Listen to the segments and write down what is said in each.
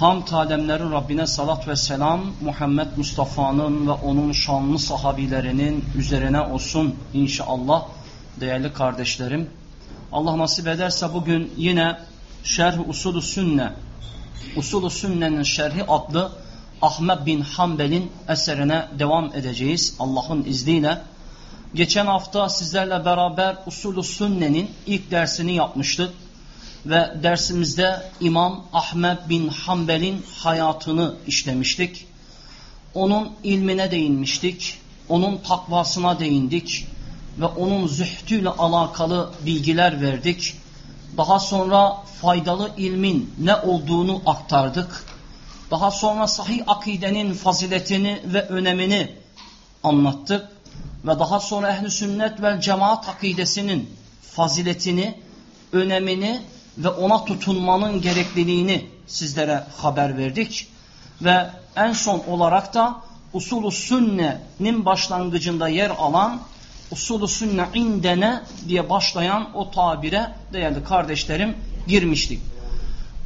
Hamd alemlerin Rabbine salat ve selam Muhammed Mustafa'nın ve onun şanlı sahabilerinin üzerine olsun inşallah değerli kardeşlerim. Allah nasip ederse bugün yine Şerh Usulü Sünne Usulü Sünne'nin şerhi adlı Ahmet bin Hanbel'in eserine devam edeceğiz Allah'ın izniyle. Geçen hafta sizlerle beraber Usulü Sünne'nin ilk dersini yapmıştık ve dersimizde İmam Ahmet bin Hanbel'in hayatını işlemiştik. Onun ilmine değinmiştik, onun takvasına değindik ve onun zühdüyle alakalı bilgiler verdik. Daha sonra faydalı ilmin ne olduğunu aktardık. Daha sonra sahih akidenin faziletini ve önemini anlattık. Ve daha sonra ehli sünnet ve cemaat akidesinin faziletini, önemini ve ona tutunmanın gerekliliğini sizlere haber verdik. Ve en son olarak da usulü sünnenin başlangıcında yer alan usulü sünne indene diye başlayan o tabire değerli kardeşlerim girmiştik.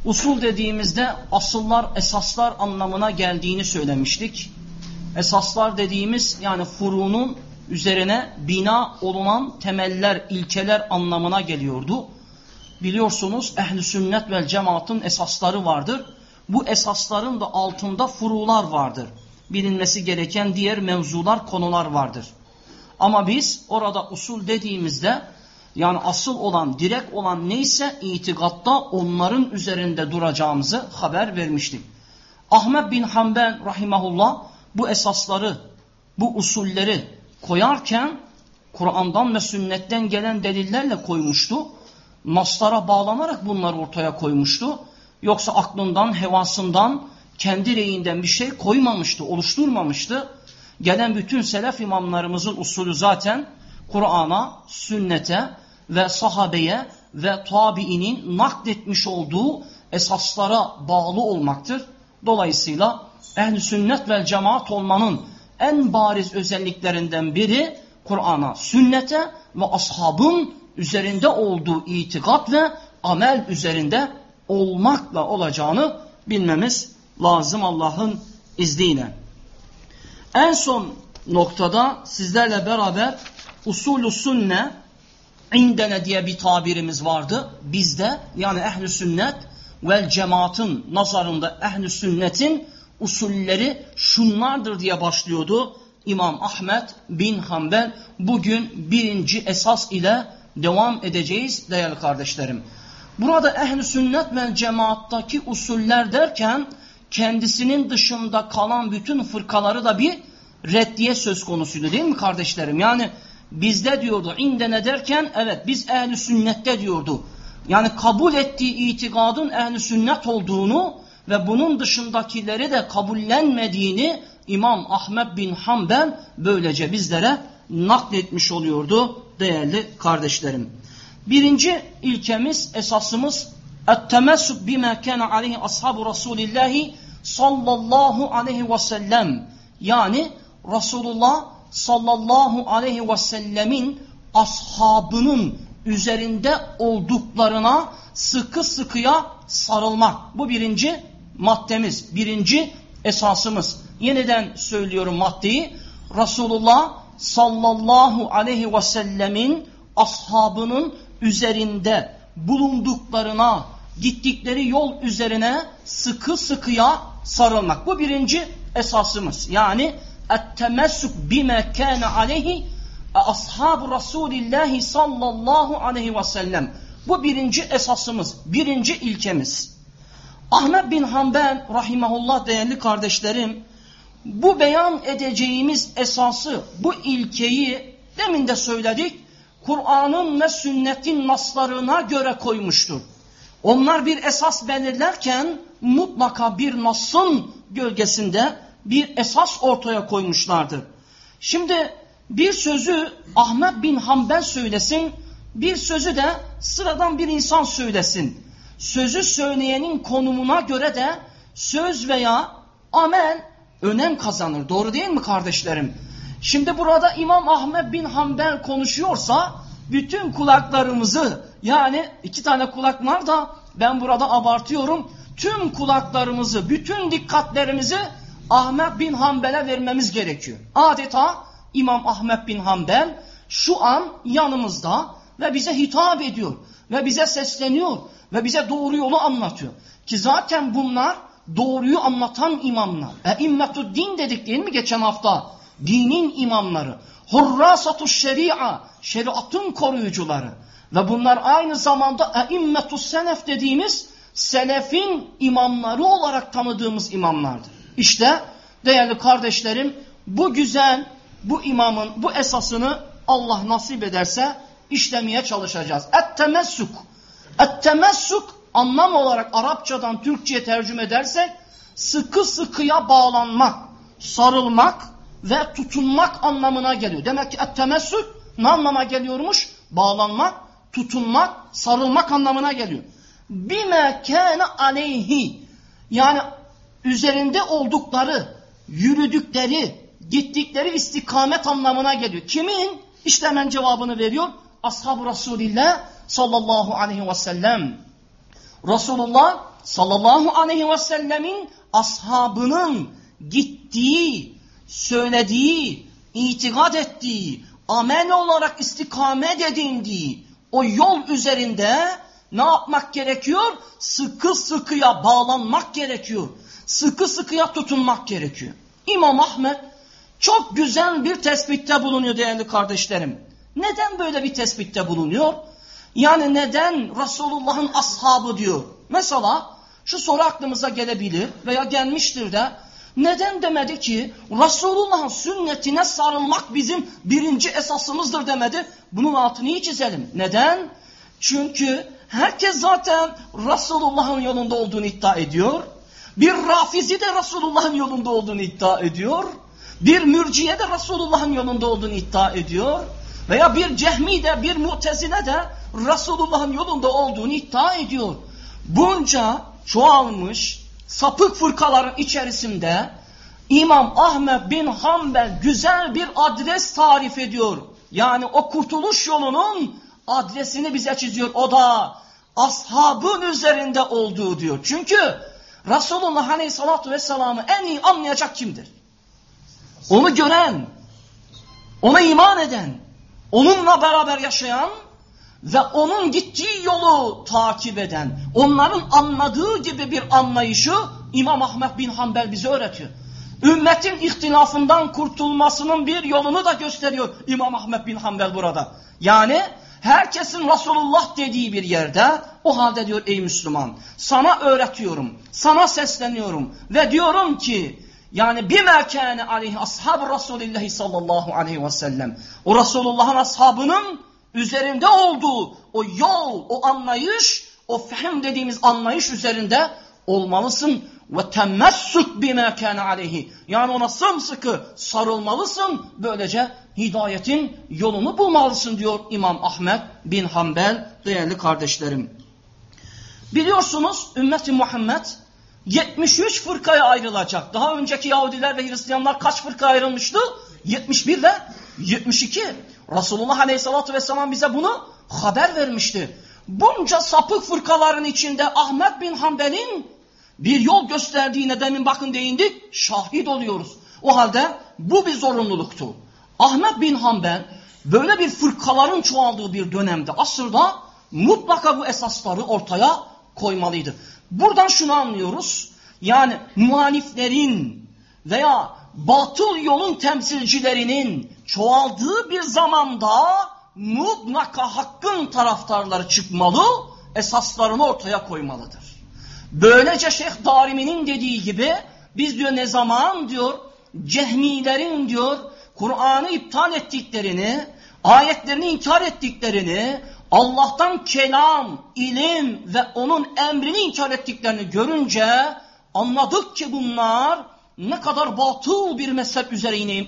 Usul dediğimizde asıllar, esaslar anlamına geldiğini söylemiştik. Esaslar dediğimiz yani furunun üzerine bina olunan temeller, ilkeler anlamına geliyordu biliyorsunuz ehli sünnet ve cemaatın esasları vardır. Bu esasların da altında furular vardır. Bilinmesi gereken diğer mevzular, konular vardır. Ama biz orada usul dediğimizde yani asıl olan, direkt olan neyse itikatta onların üzerinde duracağımızı haber vermiştik. Ahmet bin Hanbel rahimahullah bu esasları, bu usulleri koyarken Kur'an'dan ve sünnetten gelen delillerle koymuştu naslara bağlanarak bunları ortaya koymuştu. Yoksa aklından, hevasından, kendi reyinden bir şey koymamıştı, oluşturmamıştı. Gelen bütün selef imamlarımızın usulü zaten Kur'an'a, sünnete ve sahabeye ve tabiinin nakletmiş olduğu esaslara bağlı olmaktır. Dolayısıyla ehl sünnet ve cemaat olmanın en bariz özelliklerinden biri Kur'an'a, sünnete ve ashabın üzerinde olduğu itikat ve amel üzerinde olmakla olacağını bilmemiz lazım Allah'ın izniyle. En son noktada sizlerle beraber usulü sünne indene diye bir tabirimiz vardı. Bizde yani ehli sünnet vel cemaatın nazarında ehli sünnetin usulleri şunlardır diye başlıyordu. İmam Ahmet bin Hanbel bugün birinci esas ile devam edeceğiz değerli kardeşlerim. Burada ehli sünnet ve cemaattaki usuller derken kendisinin dışında kalan bütün fırkaları da bir reddiye söz konusuydu değil mi kardeşlerim? Yani bizde diyordu indene derken evet biz ehli sünnette diyordu. Yani kabul ettiği itikadın ehli sünnet olduğunu ve bunun dışındakileri de kabullenmediğini İmam Ahmet bin Hanbel böylece bizlere nakletmiş oluyordu değerli kardeşlerim. Birinci ilkemiz, esasımız اَتَّمَسُّكْ بِمَا كَانَ عَلَيْهِ أَصْحَابُ رَسُولِ اللّٰهِ sallallahu aleyhi ve sellem yani Resulullah sallallahu aleyhi ve sellemin ashabının üzerinde olduklarına sıkı sıkıya sarılmak. Bu birinci maddemiz, birinci esasımız. Yeniden söylüyorum maddeyi. Resulullah sallallahu aleyhi ve sellemin ashabının üzerinde bulunduklarına, gittikleri yol üzerine sıkı sıkıya sarılmak. Bu birinci esasımız. Yani ettemessuk bime kâne aleyhi ashab Resulillahi sallallahu aleyhi ve sellem. Bu birinci esasımız, birinci ilkemiz. Ahmet bin Hanbel rahimahullah değerli kardeşlerim bu beyan edeceğimiz esası, bu ilkeyi demin de söyledik, Kur'an'ın ve sünnetin naslarına göre koymuştur. Onlar bir esas belirlerken mutlaka bir nasın gölgesinde bir esas ortaya koymuşlardır. Şimdi bir sözü Ahmet bin Hanbel söylesin, bir sözü de sıradan bir insan söylesin. Sözü söyleyenin konumuna göre de söz veya amel önem kazanır. Doğru değil mi kardeşlerim? Şimdi burada İmam Ahmet bin Hanbel konuşuyorsa bütün kulaklarımızı yani iki tane kulak var da ben burada abartıyorum. Tüm kulaklarımızı, bütün dikkatlerimizi Ahmet bin Hanbel'e vermemiz gerekiyor. Adeta İmam Ahmet bin Hanbel şu an yanımızda ve bize hitap ediyor ve bize sesleniyor ve bize doğru yolu anlatıyor. Ki zaten bunlar doğruyu anlatan imamlar. E immetud din dedik değil mi geçen hafta? Dinin imamları. Hurrasatu şeria, şeriatın koruyucuları. Ve bunlar aynı zamanda eimmetus senef dediğimiz selefin imamları olarak tanıdığımız imamlardır. İşte değerli kardeşlerim bu güzel, bu imamın bu esasını Allah nasip ederse işlemeye çalışacağız. Et-temessuk. Et-temessuk anlam olarak Arapçadan Türkçe'ye tercüme edersek sıkı sıkıya bağlanmak, sarılmak ve tutunmak anlamına geliyor. Demek ki et-temessuk ne anlama geliyormuş? Bağlanmak, tutunmak, sarılmak anlamına geliyor. Bime kâne aleyhi yani üzerinde oldukları, yürüdükleri, gittikleri istikamet anlamına geliyor. Kimin? İşte hemen cevabını veriyor. Ashab-ı Resulillah sallallahu aleyhi ve sellem. Resulullah sallallahu aleyhi ve sellemin ashabının gittiği, söylediği, itikad ettiği, amel olarak istikamet edindiği o yol üzerinde ne yapmak gerekiyor? Sıkı sıkıya bağlanmak gerekiyor. Sıkı sıkıya tutunmak gerekiyor. İmam Ahmet çok güzel bir tespitte bulunuyor değerli kardeşlerim. Neden böyle bir tespitte bulunuyor? Yani neden Resulullah'ın ashabı diyor? Mesela şu soru aklımıza gelebilir veya gelmiştir de neden demedi ki Resulullah'ın sünnetine sarılmak bizim birinci esasımızdır demedi. Bunun altını iyi çizelim. Neden? Çünkü herkes zaten Resulullah'ın yolunda olduğunu iddia ediyor. Bir rafizi de Resulullah'ın yolunda olduğunu iddia ediyor. Bir mürciye de Resulullah'ın yolunda olduğunu iddia ediyor. Veya bir cehmi de bir mutezine de Resulullah'ın yolunda olduğunu iddia ediyor. Bunca çoğalmış sapık fırkaların içerisinde İmam Ahmet bin Hanbel güzel bir adres tarif ediyor. Yani o kurtuluş yolunun adresini bize çiziyor. O da ashabın üzerinde olduğu diyor. Çünkü Resulullah Aleyhisselatü Vesselam'ı en iyi anlayacak kimdir? Onu gören, ona iman eden, onunla beraber yaşayan ve onun gittiği yolu takip eden, onların anladığı gibi bir anlayışı İmam Ahmet bin Hanbel bize öğretiyor. Ümmetin ihtilafından kurtulmasının bir yolunu da gösteriyor İmam Ahmet bin Hanbel burada. Yani herkesin Resulullah dediği bir yerde o halde diyor ey Müslüman sana öğretiyorum, sana sesleniyorum ve diyorum ki yani bime kâne aleyhi ashab Resulillahi sallallahu aleyhi ve sellem o Resulullah'ın ashabının üzerinde olduğu o yol, o anlayış, o fehim dediğimiz anlayış üzerinde olmalısın ve temessük bime kâne aleyhi. Yani ona sımsıkı sarılmalısın. Böylece hidayetin yolunu bulmalısın diyor İmam Ahmet bin Hanbel değerli kardeşlerim. Biliyorsunuz ümmeti Muhammed 73 fırkaya ayrılacak. Daha önceki Yahudiler ve Hristiyanlar kaç fırka ayrılmıştı? 71 ve 72. Resulullah Aleyhisselatü Vesselam bize bunu haber vermişti. Bunca sapık fırkaların içinde Ahmet bin Hanbel'in bir yol gösterdiğine demin bakın değindik, şahit oluyoruz. O halde bu bir zorunluluktu. Ahmet bin Hanbel böyle bir fırkaların çoğaldığı bir dönemde, asırda mutlaka bu esasları ortaya koymalıydı. Buradan şunu anlıyoruz. Yani muhaliflerin veya batıl yolun temsilcilerinin çoğaldığı bir zamanda mutlaka hakkın taraftarları çıkmalı, esaslarını ortaya koymalıdır. Böylece Şeyh Darimi'nin dediği gibi biz diyor ne zaman diyor cehmilerin diyor Kur'an'ı iptal ettiklerini, ayetlerini inkar ettiklerini, Allah'tan kelam, ilim ve onun emrini inkar ettiklerini görünce anladık ki bunlar ne kadar batıl bir mezhep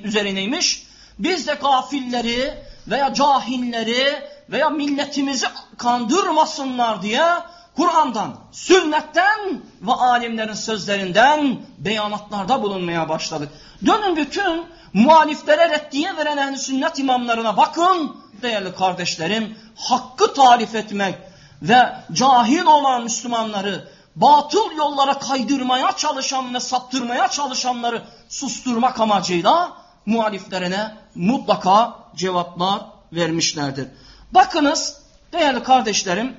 üzerineymiş. Biz de gafilleri veya cahilleri veya milletimizi kandırmasınlar diye Kur'an'dan, sünnetten ve alimlerin sözlerinden beyanatlarda bulunmaya başladık. Dönün bütün muhaliflere reddiye veren ehl sünnet imamlarına bakın değerli kardeşlerim. Hakkı tarif etmek ve cahil olan Müslümanları batıl yollara kaydırmaya çalışan ve saptırmaya çalışanları susturmak amacıyla muhaliflerine mutlaka cevaplar vermişlerdir. Bakınız değerli kardeşlerim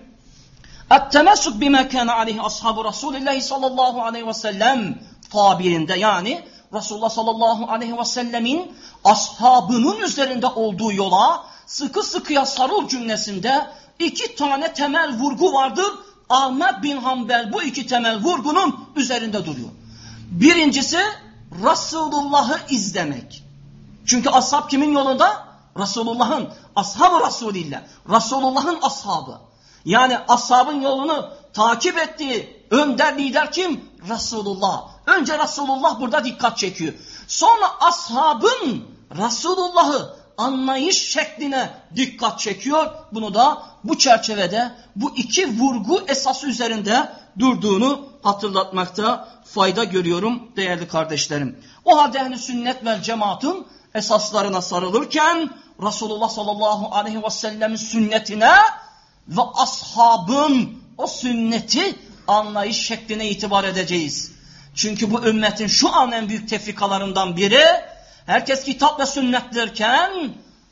اَتَّمَسُكْ بِمَا كَانَ عَلَيْهِ أَصْحَابُ رَسُولِ اللّٰهِ sallallahu aleyhi ve sellem tabirinde yani Resulullah sallallahu aleyhi ve sellemin ashabının üzerinde olduğu yola sıkı sıkıya sarıl cümlesinde iki tane temel vurgu vardır. Ahmet bin Hanbel bu iki temel vurgunun üzerinde duruyor. Birincisi Resulullah'ı izlemek. Çünkü ashab kimin yolunda? Resulullah'ın, ashab-ı Resulillah. Resulullah'ın ashabı. Yani ashabın yolunu takip ettiği önder lider kim? Resulullah. Önce Resulullah burada dikkat çekiyor. Sonra ashabın Resulullah'ı anlayış şekline dikkat çekiyor. Bunu da bu çerçevede bu iki vurgu esası üzerinde durduğunu hatırlatmakta fayda görüyorum değerli kardeşlerim. O halde ehli sünnet ve cemaatın esaslarına sarılırken Resulullah sallallahu aleyhi ve sellemin sünnetine ve ashabın o sünneti anlayış şekline itibar edeceğiz. Çünkü bu ümmetin şu an en büyük tefrikalarından biri herkes kitap ve sünnet derken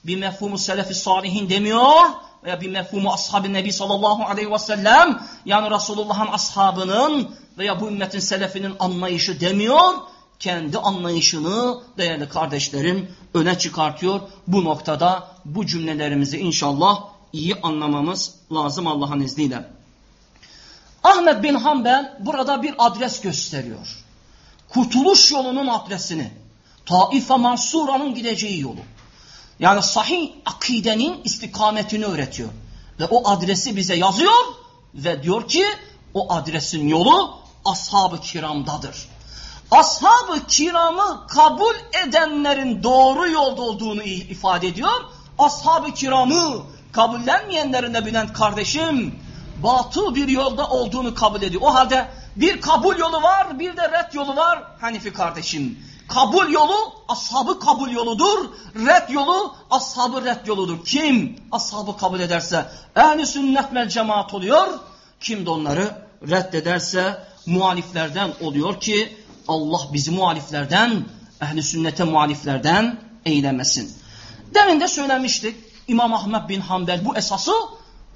bir mefhumu selefi salihin demiyor veya bir mefhumu ashab-ı nebi sallallahu aleyhi ve sellem yani Resulullah'ın ashabının veya bu ümmetin selefinin anlayışı demiyor. Kendi anlayışını değerli kardeşlerim öne çıkartıyor. Bu noktada bu cümlelerimizi inşallah iyi anlamamız lazım Allah'ın izniyle. Ahmet bin Hanbel burada bir adres gösteriyor. Kurtuluş yolunun adresini. Taife Mansura'nın gideceği yolu. Yani sahih akidenin istikametini öğretiyor. Ve o adresi bize yazıyor ve diyor ki o adresin yolu ashab-ı kiramdadır. Ashab-ı kiramı kabul edenlerin doğru yolda olduğunu ifade ediyor. Ashab-ı kiramı kabullenmeyenlerin de bilen kardeşim batıl bir yolda olduğunu kabul ediyor. O halde bir kabul yolu var bir de red yolu var Hanifi kardeşim. Kabul yolu ashabı kabul yoludur. Red yolu ashabı red yoludur. Kim ashabı kabul ederse ehli sünnet vel cemaat oluyor. Kim de onları reddederse muhaliflerden oluyor ki Allah bizi muhaliflerden ehli sünnete muhaliflerden eylemesin. Demin de söylemiştik İmam Ahmet bin Hanbel bu esası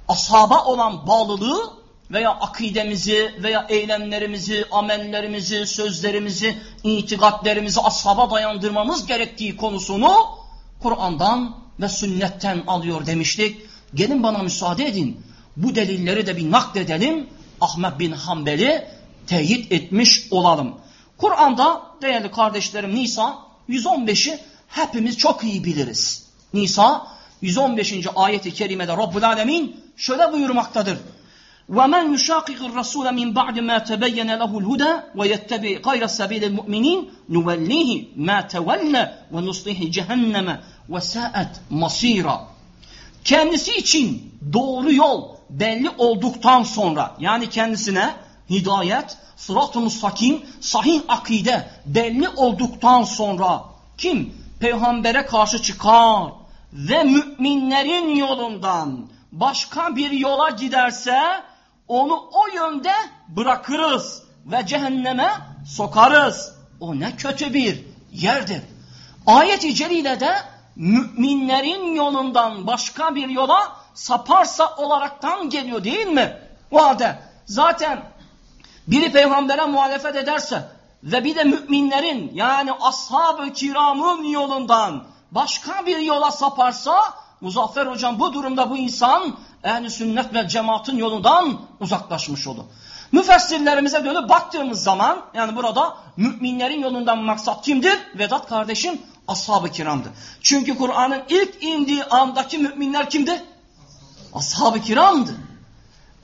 ashaba olan bağlılığı veya akidemizi veya eylemlerimizi, amellerimizi, sözlerimizi, itikatlerimizi ashaba dayandırmamız gerektiği konusunu Kur'an'dan ve sünnetten alıyor demiştik. Gelin bana müsaade edin. Bu delilleri de bir nakledelim. Ahmet bin Hanbel'i teyit etmiş olalım. Kur'an'da değerli kardeşlerim Nisa 115'i hepimiz çok iyi biliriz. Nisa 115. ayeti kerimede Rabbul Alemin şöyle buyurmaktadır. وَمَنْ يُشَاقِقِ الرَّسُولَ مِنْ بَعْدِ مَا تَبَيَّنَ لَهُ الْهُدَى وَيَتَّبِعْ غَيْرَ سَبِيلِ الْمُؤْمِنِينَ نُوَلِّهِ مَا تَوَلَّ وَنُصْلِهِ جَهَنَّمَ وَسَاءَتْ مَصِيرًا Kendisi için doğru yol belli olduktan sonra yani kendisine hidayet, sırat-ı mustakim, sahih akide belli olduktan sonra kim peygambere karşı çıkar ve müminlerin yolundan başka bir yola giderse onu o yönde bırakırız ve cehenneme sokarız. O ne kötü bir yerdir. Ayet-i celilede müminlerin yolundan başka bir yola saparsa olaraktan geliyor değil mi? O halde zaten biri peygambere muhalefet ederse ve bir de müminlerin yani ashab-ı kiramın yolundan başka bir yola saparsa Muzaffer hocam bu durumda bu insan ehli sünnet ve cemaatin yolundan uzaklaşmış olur. Müfessirlerimize dönüp baktığımız zaman yani burada müminlerin yolundan maksat kimdir? Vedat kardeşim ashab-ı kiramdır. Çünkü Kur'an'ın ilk indiği andaki müminler kimdi? Ashab-ı kiramdı.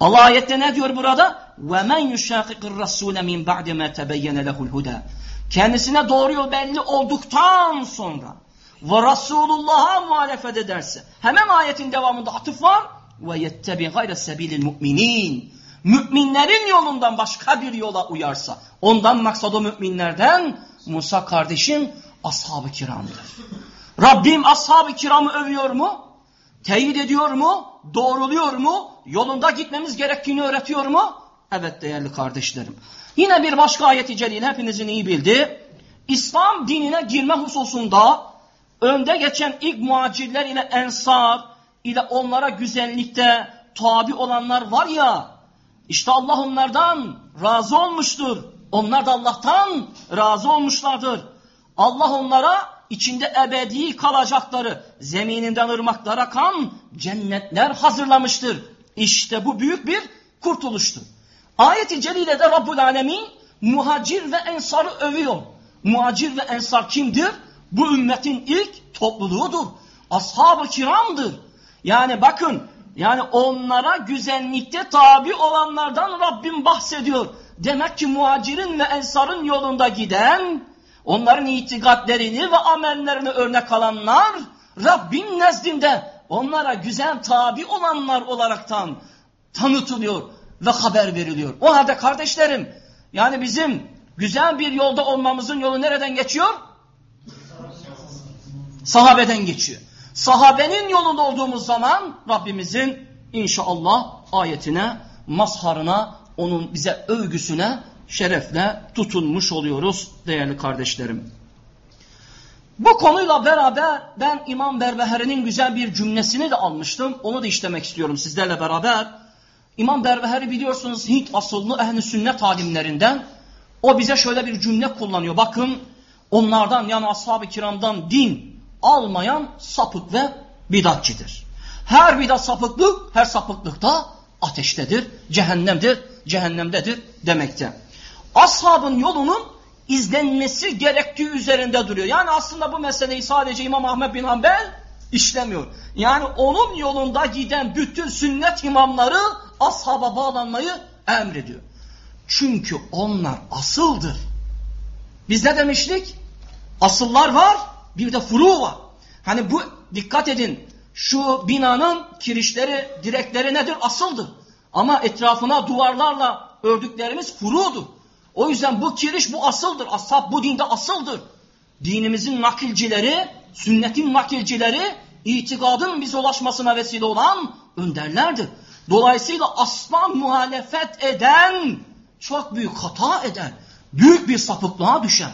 Allah ayette ne diyor burada? وَمَنْ يُشَاقِقِ الرَّسُولَ مِنْ بَعْدِ مَا تَبَيَّنَ لَهُ الْهُدَى kendisine doğru yol belli olduktan sonra ve Resulullah'a muhalefet ederse hemen ayetin devamında atıf var ve yettebi gayre sebilil müminin müminlerin yolundan başka bir yola uyarsa ondan maksadı müminlerden Musa kardeşim ashab-ı kiramdır. Rabbim ashab-ı kiramı övüyor mu? Teyit ediyor mu? Doğruluyor mu? Yolunda gitmemiz gerektiğini öğretiyor mu? Evet değerli kardeşlerim. Yine bir başka ayeti celil hepinizin iyi bildiği İslam dinine girme hususunda önde geçen ilk muacirler ile ensar ile onlara güzellikte tabi olanlar var ya işte Allah onlardan razı olmuştur. Onlar da Allah'tan razı olmuşlardır. Allah onlara içinde ebedi kalacakları zemininden ırmaklar akan cennetler hazırlamıştır. İşte bu büyük bir kurtuluştur. Ayet-i Celile'de Rabbul Alemin muhacir ve ensarı övüyor. Muhacir ve ensar kimdir? Bu ümmetin ilk topluluğudur. Ashab-ı kiramdır. Yani bakın yani onlara güzellikte tabi olanlardan Rabbim bahsediyor. Demek ki muhacirin ve ensarın yolunda giden, onların itikatlerini ve amellerini örnek alanlar, Rabbin nezdinde onlara güzel tabi olanlar olaraktan tanıtılıyor ve haber veriliyor. O halde kardeşlerim, yani bizim güzel bir yolda olmamızın yolu nereden geçiyor? Sahabeden geçiyor. Sahabenin yolunda olduğumuz zaman Rabbimizin inşallah ayetine, mazharına, onun bize övgüsüne şerefle tutunmuş oluyoruz değerli kardeşlerim. Bu konuyla beraber ben İmam Berbeheri'nin güzel bir cümlesini de almıştım. Onu da işlemek istiyorum sizlerle beraber. İmam Berbeheri biliyorsunuz Hint asıllı ehli sünnet alimlerinden. O bize şöyle bir cümle kullanıyor. Bakın onlardan yani ashab-ı kiramdan din almayan sapık ve bidatçidir. Her bidat sapıklık, her sapıklık da ateştedir, cehennemdir, cehennemdedir demekte. Ashabın yolunun izlenmesi gerektiği üzerinde duruyor. Yani aslında bu meseleyi sadece İmam Ahmet bin Hanbel işlemiyor. Yani onun yolunda giden bütün sünnet imamları ashaba bağlanmayı emrediyor. Çünkü onlar asıldır. Biz ne demiştik? Asıllar var, bir de furu var. Hani bu dikkat edin şu binanın kirişleri, direkleri nedir? Asıldır. Ama etrafına duvarlarla ördüklerimiz furudur. O yüzden bu kiriş bu asıldır. Ashab bu dinde asıldır. Dinimizin nakilcileri, sünnetin nakilcileri, itikadın bize ulaşmasına vesile olan önderlerdir. Dolayısıyla asla muhalefet eden, çok büyük hata eden, büyük bir sapıklığa düşen.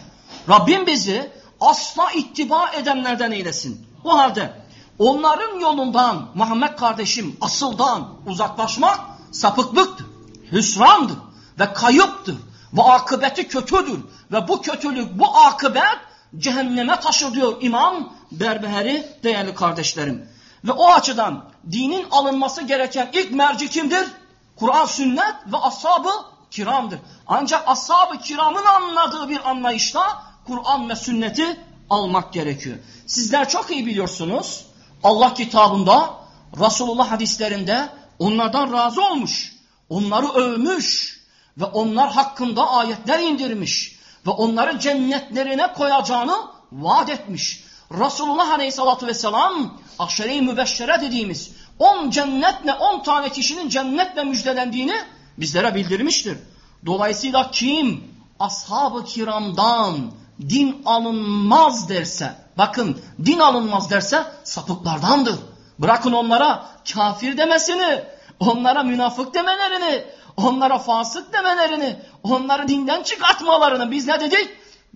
Rabbim bizi asla ittiba edenlerden eylesin. O halde onların yolundan Muhammed kardeşim asıldan uzaklaşmak sapıklıktır, hüsrandır ve kayıptır ve akıbeti kötüdür ve bu kötülük, bu akıbet cehenneme taşır diyor İmam Berbeheri değerli kardeşlerim. Ve o açıdan dinin alınması gereken ilk merci kimdir? Kur'an, sünnet ve ashab-ı kiramdır. Ancak ashab-ı kiramın anladığı bir anlayışla Kur'an ve sünneti almak gerekiyor. Sizler çok iyi biliyorsunuz. Allah kitabında, Resulullah hadislerinde onlardan razı olmuş. Onları övmüş ve onlar hakkında ayetler indirmiş ve onları cennetlerine koyacağını vaat etmiş. Resulullah Aleyhisselatü Vesselam aşere-i mübeşşere dediğimiz on cennetle on tane kişinin cennetle müjdelendiğini bizlere bildirmiştir. Dolayısıyla kim ashab-ı kiramdan din alınmaz derse, bakın din alınmaz derse sapıklardandır. Bırakın onlara kafir demesini, onlara münafık demelerini, onlara fasık demelerini, onları dinden çıkartmalarını biz ne dedik?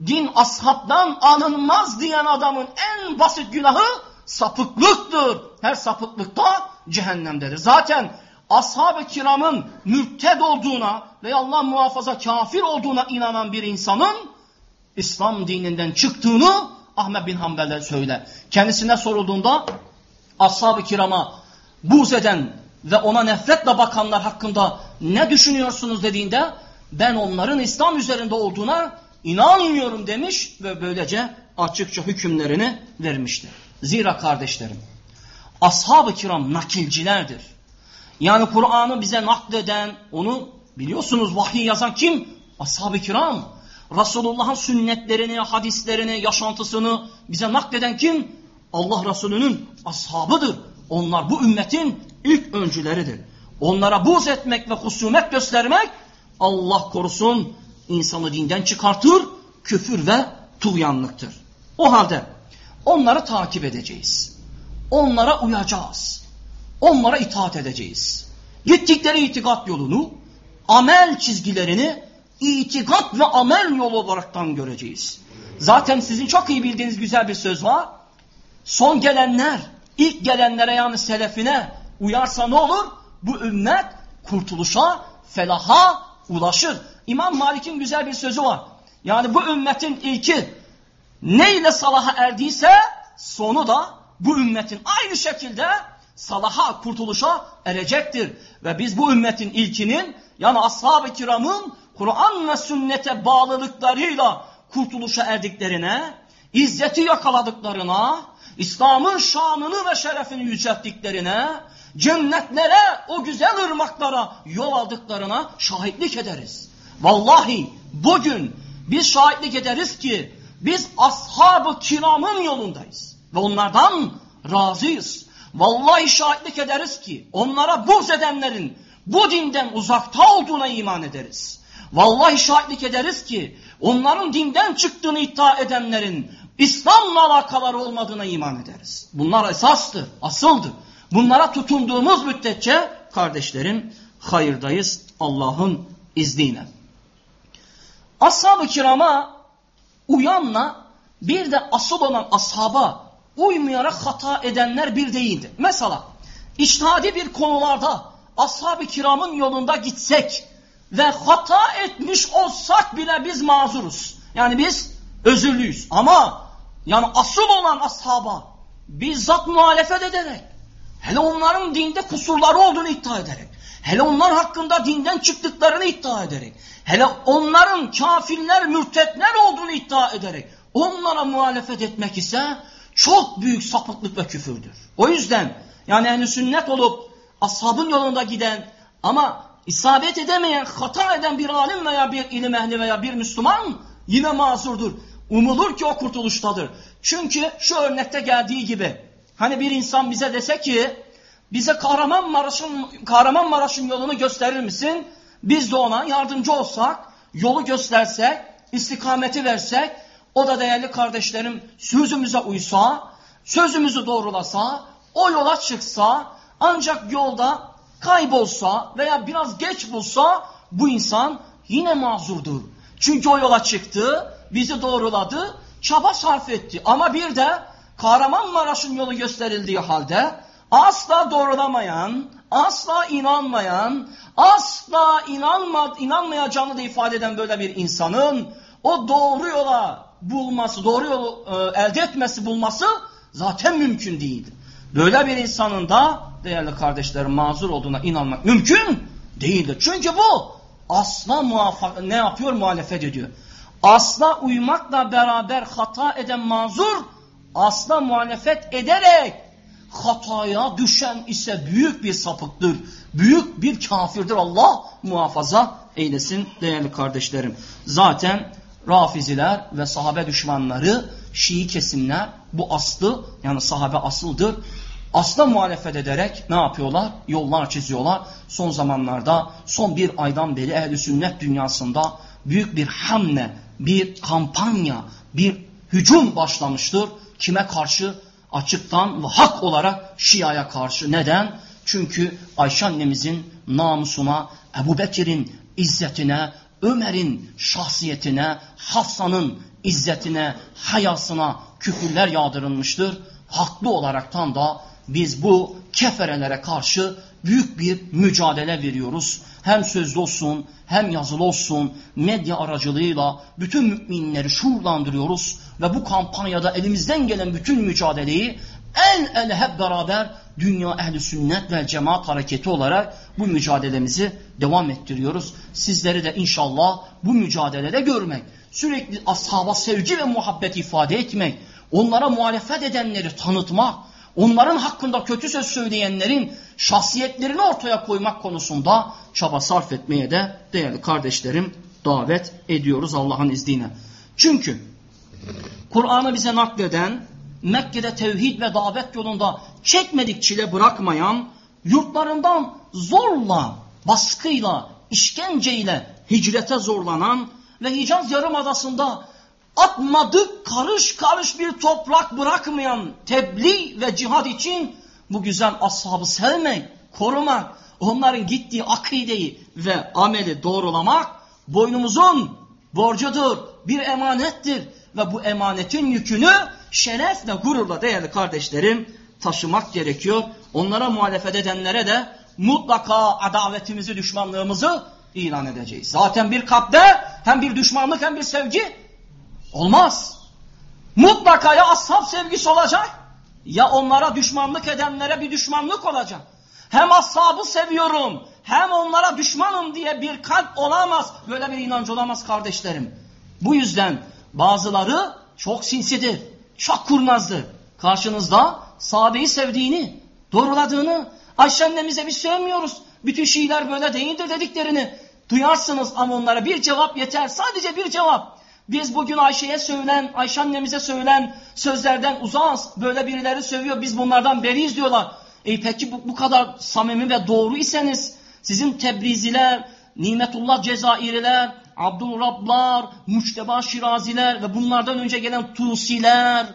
Din ashabdan alınmaz diyen adamın en basit günahı sapıklıktır. Her sapıklıkta cehennemdedir. Zaten ashab-ı kiramın mürted olduğuna ve Allah muhafaza kafir olduğuna inanan bir insanın İslam dininden çıktığını Ahmet bin Hanbel'e söyle. Kendisine sorulduğunda ashab-ı kirama buz eden ve ona nefretle bakanlar hakkında ne düşünüyorsunuz dediğinde ben onların İslam üzerinde olduğuna inanmıyorum demiş ve böylece açıkça hükümlerini vermiştir. Zira kardeşlerim ashab-ı kiram nakilcilerdir. Yani Kur'an'ı bize nakleden onu biliyorsunuz vahiy yazan kim? Ashab-ı kiram. Resulullah'ın sünnetlerini, hadislerini, yaşantısını bize nakleden kim? Allah Resulü'nün ashabıdır. Onlar bu ümmetin ilk öncüleridir. Onlara buz etmek ve husumet göstermek Allah korusun insanı dinden çıkartır, küfür ve tuğyanlıktır. O halde onları takip edeceğiz. Onlara uyacağız. Onlara itaat edeceğiz. Gittikleri itikat yolunu, amel çizgilerini itikat ve amel yolu olaraktan göreceğiz. Zaten sizin çok iyi bildiğiniz güzel bir söz var. Son gelenler, ilk gelenlere yani selefine uyarsa ne olur? Bu ümmet kurtuluşa, felaha ulaşır. İmam Malik'in güzel bir sözü var. Yani bu ümmetin ilki neyle salaha erdiyse sonu da bu ümmetin aynı şekilde salaha, kurtuluşa erecektir. Ve biz bu ümmetin ilkinin yani ashab-ı kiramın Kur'an ve sünnete bağlılıklarıyla kurtuluşa erdiklerine, izzeti yakaladıklarına, İslam'ın şanını ve şerefini yücelttiklerine, cennetlere, o güzel ırmaklara yol aldıklarına şahitlik ederiz. Vallahi bugün biz şahitlik ederiz ki biz ashab-ı kiramın yolundayız. Ve onlardan razıyız. Vallahi şahitlik ederiz ki onlara buğz edenlerin bu dinden uzakta olduğuna iman ederiz. Vallahi şahitlik ederiz ki onların dinden çıktığını iddia edenlerin İslam'la alakaları olmadığına iman ederiz. Bunlar esastır, asıldır. Bunlara tutunduğumuz müddetçe kardeşlerim hayırdayız Allah'ın izniyle. Ashab-ı kirama uyanla bir de asıl olan ashaba uymayarak hata edenler bir değildir. Mesela iştihadi bir konularda ashab-ı kiramın yolunda gitsek ve hata etmiş olsak bile biz mazuruz. Yani biz özürlüyüz. Ama yani asıl olan ashaba bizzat muhalefet ederek hele onların dinde kusurları olduğunu iddia ederek hele onlar hakkında dinden çıktıklarını iddia ederek hele onların kafirler, mürtetler olduğunu iddia ederek onlara muhalefet etmek ise çok büyük sapıklık ve küfürdür. O yüzden yani ehli sünnet olup ashabın yolunda giden ama isabet edemeyen, hata eden bir alim veya bir ilim ehli veya bir Müslüman yine mazurdur. Umulur ki o kurtuluştadır. Çünkü şu örnekte geldiği gibi hani bir insan bize dese ki bize Kahramanmaraş'ın Kahramanmaraş'ın yolunu gösterir misin? Biz de ona yardımcı olsak, yolu göstersek, istikameti versek, o da değerli kardeşlerim sözümüze uysa, sözümüzü doğrulasa, o yola çıksa, ancak yolda kaybolsa veya biraz geç bulsa bu insan yine mazurdur. Çünkü o yola çıktı, bizi doğruladı, çaba sarf etti. Ama bir de Kahramanmaraş'ın yolu gösterildiği halde asla doğrulamayan, asla inanmayan, asla inanma, inanmayacağını da ifade eden böyle bir insanın o doğru yola bulması, doğru yolu e, elde etmesi, bulması zaten mümkün değildir. Böyle bir insanın da değerli kardeşlerim mazur olduğuna inanmak mümkün değildir. Çünkü bu asla muvaffak, ne yapıyor? Muhalefet ediyor. Asla uymakla beraber hata eden mazur asla muhalefet ederek hataya düşen ise büyük bir sapıktır. Büyük bir kafirdir. Allah muhafaza eylesin değerli kardeşlerim. Zaten Rafiziler ve sahabe düşmanları Şii kesimler bu aslı yani sahabe asıldır. Asla muhalefet ederek ne yapıyorlar? Yollar çiziyorlar. Son zamanlarda son bir aydan beri ehl sünnet dünyasında büyük bir hamle, bir kampanya, bir hücum başlamıştır. Kime karşı? Açıktan ve hak olarak Şia'ya karşı. Neden? Çünkü Ayşe annemizin namusuna, Ebu Bekir'in izzetine, Ömer'in şahsiyetine, Hafsa'nın izzetine, hayasına küfürler yağdırılmıştır. Haklı olaraktan da biz bu keferelere karşı büyük bir mücadele veriyoruz. Hem sözlü olsun, hem yazılı olsun, medya aracılığıyla bütün müminleri şuurlandırıyoruz. Ve bu kampanyada elimizden gelen bütün mücadeleyi el ele hep beraber dünya ehli sünnet ve cemaat hareketi olarak bu mücadelemizi devam ettiriyoruz. Sizleri de inşallah bu mücadelede görmek, sürekli ashaba sevgi ve muhabbet ifade etmek, onlara muhalefet edenleri tanıtmak, onların hakkında kötü söz söyleyenlerin şahsiyetlerini ortaya koymak konusunda çaba sarf etmeye de değerli kardeşlerim davet ediyoruz Allah'ın izniyle. Çünkü Kur'an'ı bize nakleden, Mekke'de tevhid ve davet yolunda çekmedik çile bırakmayan, yurtlarından zorla, baskıyla, işkenceyle hicrete zorlanan ve Hicaz Yarımadası'nda atmadık karış karış bir toprak bırakmayan tebliğ ve cihad için bu güzel ashabı sevmek, korumak, onların gittiği akideyi ve ameli doğrulamak boynumuzun borcudur, bir emanettir ve bu emanetin yükünü şeref ve gururla değerli kardeşlerim taşımak gerekiyor. Onlara muhalefet edenlere de mutlaka adavetimizi, düşmanlığımızı ilan edeceğiz. Zaten bir kalpte hem bir düşmanlık hem bir sevgi olmaz. Mutlaka ya ashab sevgisi olacak ya onlara düşmanlık edenlere bir düşmanlık olacak. Hem ashabı seviyorum hem onlara düşmanım diye bir kalp olamaz. Böyle bir inanç olamaz kardeşlerim. Bu yüzden bazıları çok sinsidir, çok kurnazdır. Karşınızda sahabeyi sevdiğini, doğruladığını, Ayşe annemize biz sevmiyoruz. Bütün Şiiler böyle değildir dediklerini duyarsınız ama onlara bir cevap yeter. Sadece bir cevap. Biz bugün Ayşe'ye söylen, Ayşe annemize söylen sözlerden uzağız. Böyle birileri sövüyor. Biz bunlardan beriyiz diyorlar. E peki bu, bu kadar samimi ve doğru iseniz sizin Tebriziler, Nimetullah Cezayirliler, Abdülrablar, Müşteba Şiraziler ve bunlardan önce gelen Tusiler,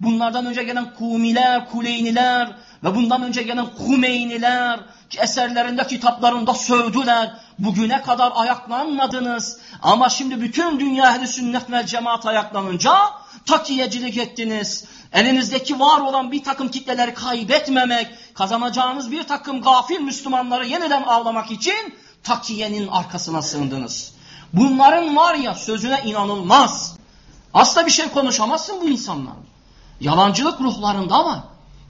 bunlardan önce gelen Kumiler, Kuleyniler ve bundan önce gelen Kumeyniler ki eserlerinde, kitaplarında sövdüler. Bugüne kadar ayaklanmadınız. Ama şimdi bütün dünya ehli sünnet ve cemaat ayaklanınca takiyecilik ettiniz. Elinizdeki var olan bir takım kitleleri kaybetmemek, kazanacağınız bir takım gafil Müslümanları yeniden avlamak için takiyenin arkasına sığındınız. Bunların var ya sözüne inanılmaz. Asla bir şey konuşamazsın bu insanlar. Yalancılık ruhlarında var.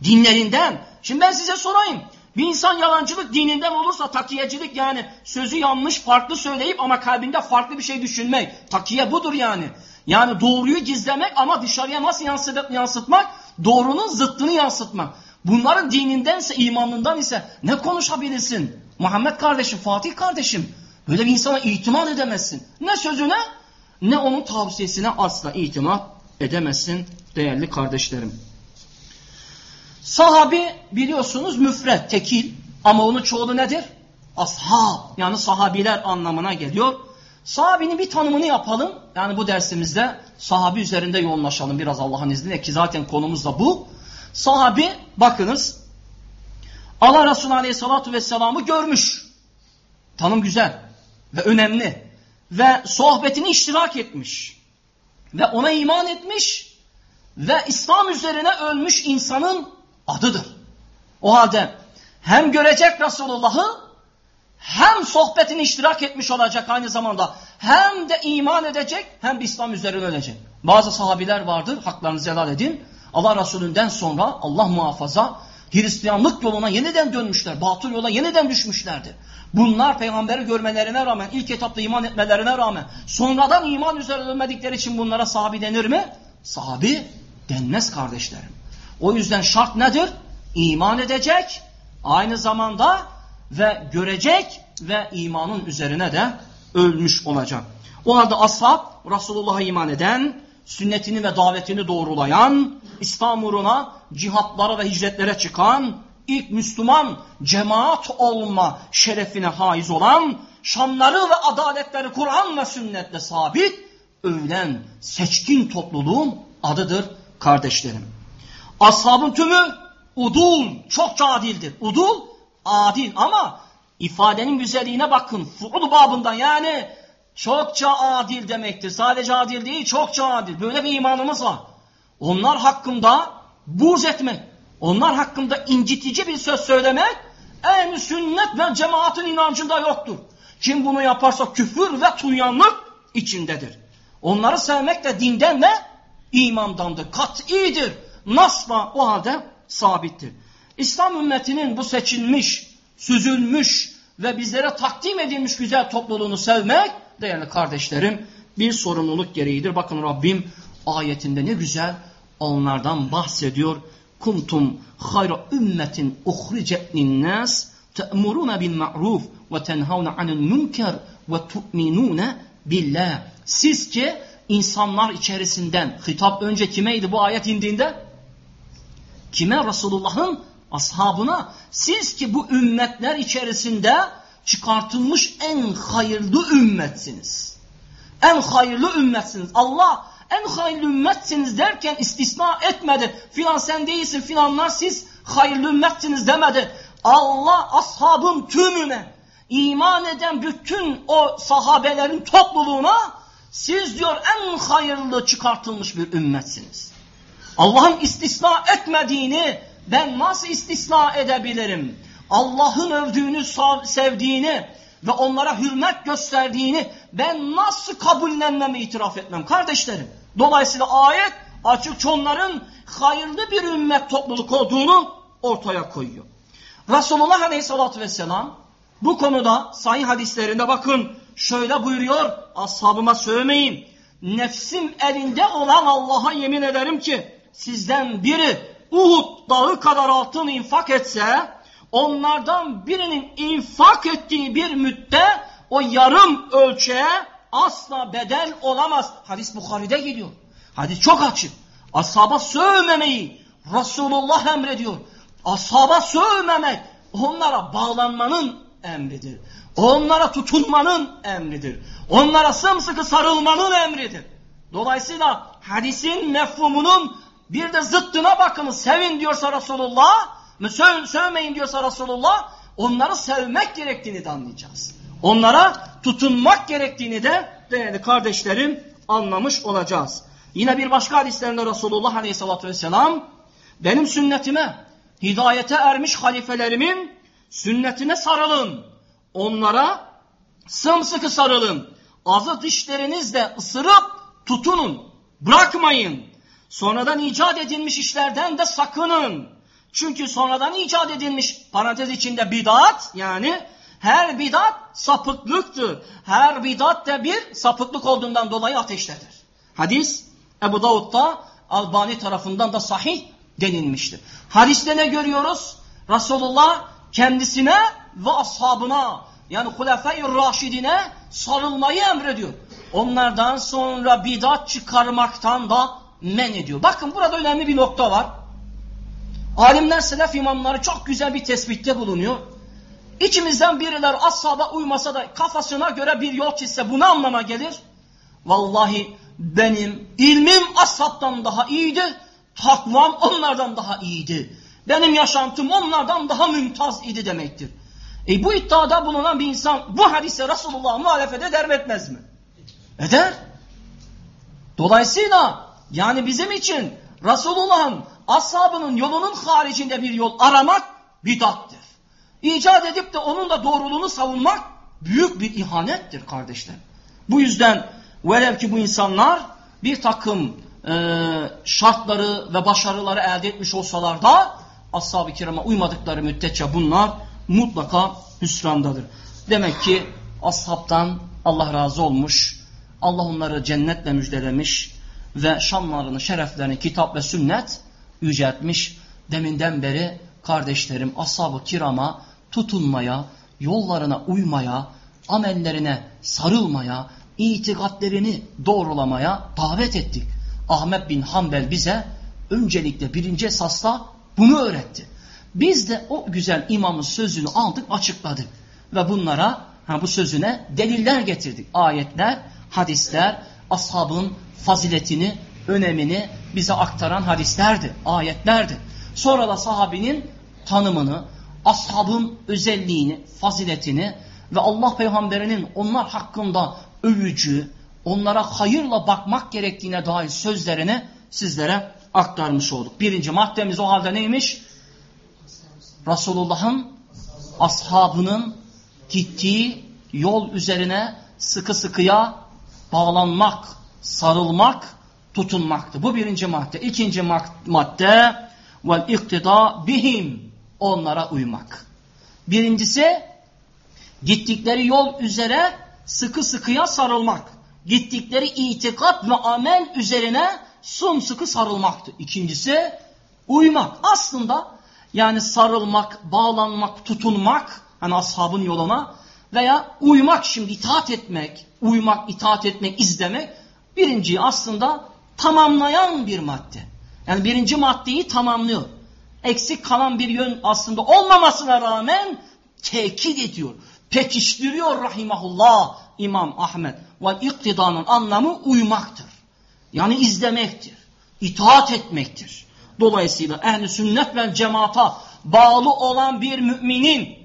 Dinlerinden. Şimdi ben size sorayım. Bir insan yalancılık dininden olursa takiyecilik yani sözü yanlış farklı söyleyip ama kalbinde farklı bir şey düşünmek. Takiye budur yani. Yani doğruyu gizlemek ama dışarıya nasıl yansıtmak? Doğrunun zıttını yansıtmak. Bunların dinindense, imanından ise ne konuşabilirsin? Muhammed kardeşim, Fatih kardeşim. Böyle bir insana itimat edemezsin. Ne sözüne ne onun tavsiyesine asla itimat edemezsin değerli kardeşlerim. Sahabi biliyorsunuz müfret, tekil ama onun çoğulu nedir? Ashab yani sahabiler anlamına geliyor. Sahabinin bir tanımını yapalım. Yani bu dersimizde sahabi üzerinde yoğunlaşalım biraz Allah'ın izniyle ki zaten konumuz da bu. Sahabi bakınız Allah Resulü Aleyhisselatü Vesselam'ı görmüş. Tanım güzel ve önemli. Ve sohbetini iştirak etmiş. Ve ona iman etmiş. Ve İslam üzerine ölmüş insanın adıdır. O halde hem görecek Resulullah'ı hem sohbetini iştirak etmiş olacak aynı zamanda. Hem de iman edecek hem de İslam üzerine ölecek. Bazı sahabiler vardır haklarınızı helal edin. Allah Resulü'nden sonra Allah muhafaza Hristiyanlık yoluna yeniden dönmüşler. Batıl yola yeniden düşmüşlerdi. Bunlar peygamberi görmelerine rağmen, ilk etapta iman etmelerine rağmen, sonradan iman üzere ölmedikleri için bunlara sahabi denir mi? Sahabi denmez kardeşlerim. O yüzden şart nedir? İman edecek, aynı zamanda ve görecek ve imanın üzerine de ölmüş olacak. O halde ashab Resulullah'a iman eden, sünnetini ve davetini doğrulayan, İslam uğruna cihatlara ve hicretlere çıkan, ilk Müslüman cemaat olma şerefine haiz olan, şanları ve adaletleri Kur'an ve sünnetle sabit, övülen seçkin topluluğun adıdır kardeşlerim. Ashabın tümü udul, çokça adildir. Udul, adil ama ifadenin güzelliğine bakın. Fu'ul babından yani çokça adil demektir. Sadece adil değil, çokça adil. Böyle bir imanımız var. Onlar hakkında buz etmek, onlar hakkında incitici bir söz söylemek en sünnet ve cemaatin inancında yoktur. Kim bunu yaparsa küfür ve tuyanlık içindedir. Onları sevmek de dinden ve imandandır. Kat'idir. Nasla o halde sabittir. İslam ümmetinin bu seçilmiş, süzülmüş ve bizlere takdim edilmiş güzel topluluğunu sevmek değerli kardeşlerim bir sorumluluk gereğidir. Bakın Rabbim ayetinde ne güzel onlardan bahsediyor. Kuntum hayra ümmetin uhricet linnas te'muruna bil ma'ruf ve tenhavna anil münker ve tu'minuna billah. Siz ki insanlar içerisinden hitap önce kimeydi bu ayet indiğinde? Kime? Resulullah'ın ashabına. Siz ki bu ümmetler içerisinde çıkartılmış en hayırlı ümmetsiniz. En hayırlı ümmetsiniz. Allah en hayırlı ümmetsiniz derken istisna etmedi. Filan sen değilsin filanlar siz hayırlı ümmetsiniz demedi. Allah ashabın tümüne iman eden bütün o sahabelerin topluluğuna siz diyor en hayırlı çıkartılmış bir ümmetsiniz. Allah'ın istisna etmediğini ben nasıl istisna edebilirim? Allah'ın övdüğünü, sevdiğini ve onlara hürmet gösterdiğini ben nasıl kabullenmemi itiraf etmem kardeşlerim. Dolayısıyla ayet açıkça onların hayırlı bir ümmet topluluk olduğunu ortaya koyuyor. Resulullah Aleyhisselatü Vesselam bu konuda sahih hadislerinde bakın şöyle buyuruyor ashabıma söylemeyin. Nefsim elinde olan Allah'a yemin ederim ki sizden biri Uhud dağı kadar altın infak etse onlardan birinin infak ettiği bir müddet o yarım ölçeğe asla bedel olamaz. Hadis Bukhari'de geliyor. Hadis çok açık. Ashaba sövmemeyi Resulullah emrediyor. Ashaba sövmemek onlara bağlanmanın emridir. Onlara tutunmanın emridir. Onlara sımsıkı sarılmanın emridir. Dolayısıyla hadisin mefhumunun bir de zıttına bakınız. Sevin diyorsa Resulullah, söv, sövmeyin diyorsa Resulullah, onları sevmek gerektiğini de anlayacağız. Onlara tutunmak gerektiğini de değerli kardeşlerim anlamış olacağız. Yine bir başka hadislerinde Resulullah Aleyhisselatü Vesselam benim sünnetime, hidayete ermiş halifelerimin sünnetine sarılın. Onlara sımsıkı sarılın. Azı dişlerinizle ısırıp tutunun. Bırakmayın. Sonradan icat edilmiş işlerden de sakının. Çünkü sonradan icat edilmiş parantez içinde bidat yani her bidat sapıklıktır. Her bidat de bir sapıklık olduğundan dolayı ateştedir. Hadis Ebu Davud'da Albani tarafından da sahih denilmiştir. Hadiste ne görüyoruz? Resulullah kendisine ve ashabına yani Hulefai Raşidine sarılmayı emrediyor. Onlardan sonra bidat çıkarmaktan da men ediyor. Bakın burada önemli bir nokta var. Alimler, selef imamları çok güzel bir tespitte bulunuyor. İçimizden biriler ashaba uymasa da kafasına göre bir yol çizse bu ne anlama gelir? Vallahi benim ilmim ashabtan daha iyiydi, takvam onlardan daha iyiydi. Benim yaşantım onlardan daha mümtaz idi demektir. E bu iddiada bulunan bir insan bu hadise Resulullah'a muhalefet eder mi etmez mi? Eder. Dolayısıyla yani bizim için Resulullah'ın ashabının yolunun haricinde bir yol aramak bidattır. İcat edip de onun da doğruluğunu savunmak büyük bir ihanettir kardeşler. Bu yüzden velev ki bu insanlar bir takım e, şartları ve başarıları elde etmiş olsalar da ashab-ı kirama uymadıkları müddetçe bunlar mutlaka hüsrandadır. Demek ki ashabtan Allah razı olmuş, Allah onları cennetle müjdelemiş ve şanlarını, şereflerini kitap ve sünnet yüceltmiş. Deminden beri kardeşlerim ashab-ı kirama tutunmaya, yollarına uymaya, amellerine sarılmaya, itikatlerini doğrulamaya davet ettik. Ahmet bin Hanbel bize öncelikle birinci esasla bunu öğretti. Biz de o güzel imamın sözünü aldık açıkladık. Ve bunlara ha, bu sözüne deliller getirdik. Ayetler, hadisler, ashabın faziletini, önemini bize aktaran hadislerdi, ayetlerdi. Sonra da sahabinin tanımını, ashabın özelliğini, faziletini ve Allah peygamberinin onlar hakkında övücü, onlara hayırla bakmak gerektiğine dair sözlerini sizlere aktarmış olduk. Birinci maddemiz o halde neymiş? Resulullah'ın ashabının gittiği yol üzerine sıkı sıkıya bağlanmak, sarılmak, tutunmaktı. Bu birinci madde. İkinci madde vel iktida bihim onlara uymak. Birincisi gittikleri yol üzere sıkı sıkıya sarılmak. Gittikleri itikat ve amel üzerine sımsıkı sarılmaktı. İkincisi uymak. Aslında yani sarılmak, bağlanmak, tutunmak hani ashabın yoluna veya uymak şimdi itaat etmek, uymak, itaat etmek, izlemek birinciyi aslında tamamlayan bir madde. Yani birinci maddeyi tamamlıyor. Eksik kalan bir yön aslında olmamasına rağmen tekit ediyor. Pekiştiriyor rahimahullah İmam Ahmet. Ve iktidanın anlamı uymaktır. Yani izlemektir. itaat etmektir. Dolayısıyla ehli sünnet ve cemaata bağlı olan bir müminin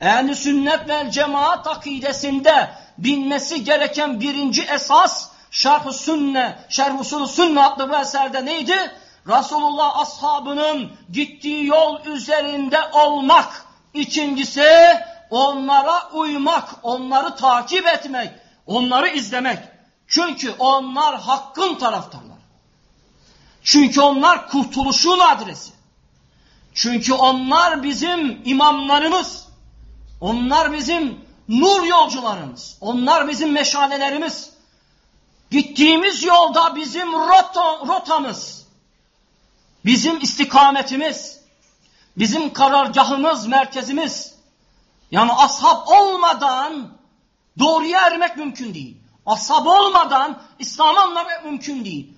ehli sünnet ve cemaat akidesinde bilmesi gereken birinci esas Şerh-ı Sünne, Şerh-ı Sünne adlı bu eserde neydi? Resulullah ashabının gittiği yol üzerinde olmak. İkincisi onlara uymak, onları takip etmek, onları izlemek. Çünkü onlar hakkın taraftarlar. Çünkü onlar kurtuluşun adresi. Çünkü onlar bizim imamlarımız. Onlar bizim nur yolcularımız. Onlar bizim meşalelerimiz. Gittiğimiz yolda bizim rota, rotamız. Bizim istikametimiz. Bizim karargahımız, merkezimiz. Yani ashab olmadan doğruya ermek mümkün değil. Ashab olmadan İslam'ı anlamak mümkün değil.